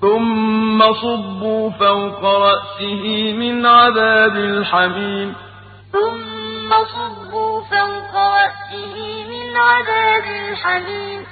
ثم صبوا فوق رأسه من عذاب الحميم. ثم صبوا فوق رأسه من عذاب الحميم.